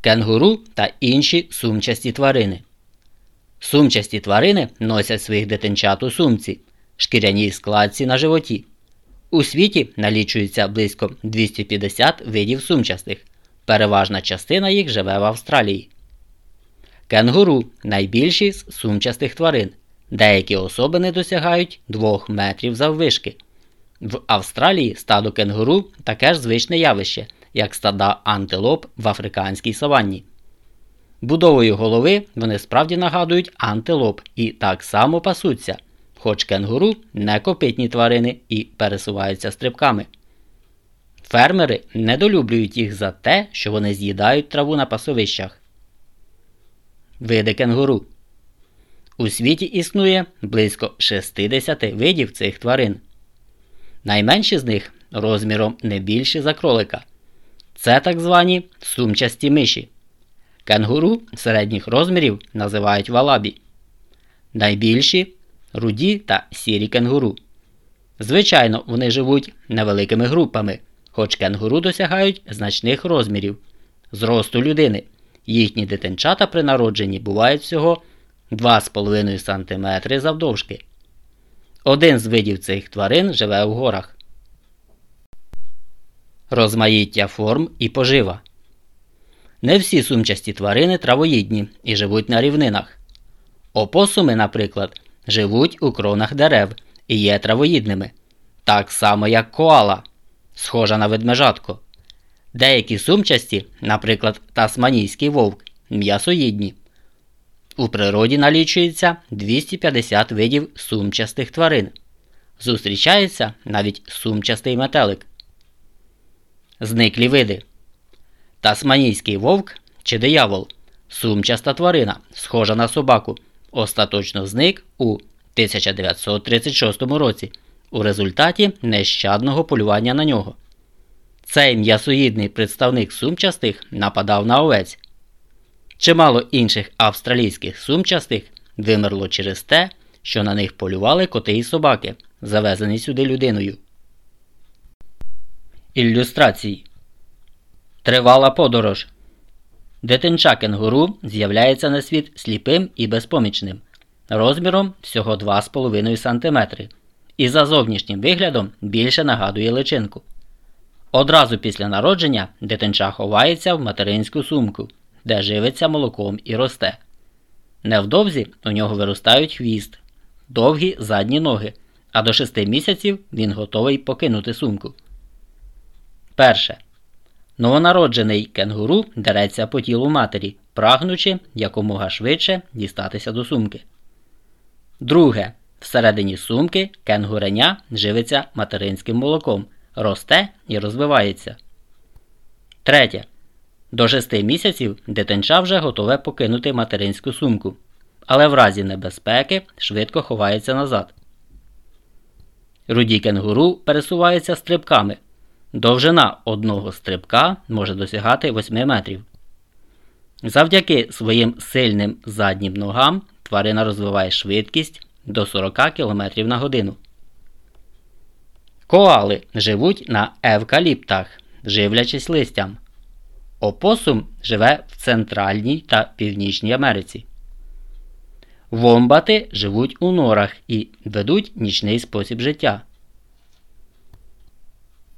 кенгуру та інші сумчасті тварини. Сумчасті тварини носять своїх дитинчат у сумці, шкіряній складці на животі. У світі налічується близько 250 видів сумчастих. Переважна частина їх живе в Австралії. Кенгуру найбільші з сумчастих тварин. Деякі особини досягають 2 метрів заввишки. В Австралії стадо кенгуру таке ж звичне явище, як стада антилоп в африканській саванні. Будовою голови вони справді нагадують антилоп і так само пасуться, хоч кенгуру не копитні тварини і пересуваються стрибками. Фермери недолюблюють їх за те, що вони з'їдають траву на пасовищах. Види кенгуру. У світі існує близько 60 видів цих тварин. Найменші з них розміром не більші за кролика. Це так звані сумчасті миші. Кенгуру середніх розмірів називають валабі. Найбільші руді та сірі кенгуру. Звичайно, вони живуть невеликими групами, хоч кенгуру досягають значних розмірів зросту людини. Їхні дитинчата при народженні бувають всього 2,5 см завдовжки. Один з видів цих тварин живе в горах. Розмаїття форм і пожива. Не всі сумчасті тварини травоїдні і живуть на рівнинах. Опосуми, наприклад, живуть у кронах дерев і є травоїдними, так само як коала, схожа на ведмежатко. Деякі сумчасті, наприклад, тасманійський вовк, м'ясоїдні. У природі налічується 250 видів сумчастих тварин. Зустрічається навіть сумчастий метелик. Зниклі види. Тасманійський вовк чи диявол сумчаста тварина, схожа на собаку, остаточно зник у 1936 році у результаті нещадного полювання на нього. Цей м'ясоїдний представник сумчастих нападав на овець. Чимало інших австралійських сумчастих вимерло через те, що на них полювали коти і собаки, завезені сюди людиною. Ілюстрації Тривала подорож. Дитинча кенгуру з'являється на світ сліпим і безпомічним, розміром всього 2,5 см і за зовнішнім виглядом більше нагадує личинку. Одразу після народження дитинча ховається в материнську сумку, де живиться молоком і росте. Невдовзі у нього виростають хвіст, довгі задні ноги, а до 6 місяців він готовий покинути сумку. Перше. Новонароджений кенгуру дереться по тілу матері, прагнучи якомога швидше дістатися до сумки. Друге. Всередині сумки кенгуреня живиться материнським молоком, росте і розвивається. Третє. До 6 місяців дитинча вже готове покинути материнську сумку, але в разі небезпеки швидко ховається назад. Руді кенгуру пересуваються стрибками. Довжина одного стрибка може досягати 8 метрів. Завдяки своїм сильним заднім ногам тварина розвиває швидкість до 40 км на годину. Коали живуть на евкаліптах, живлячись листям. Опосум живе в Центральній та Північній Америці. Вомбати живуть у норах і ведуть нічний спосіб життя.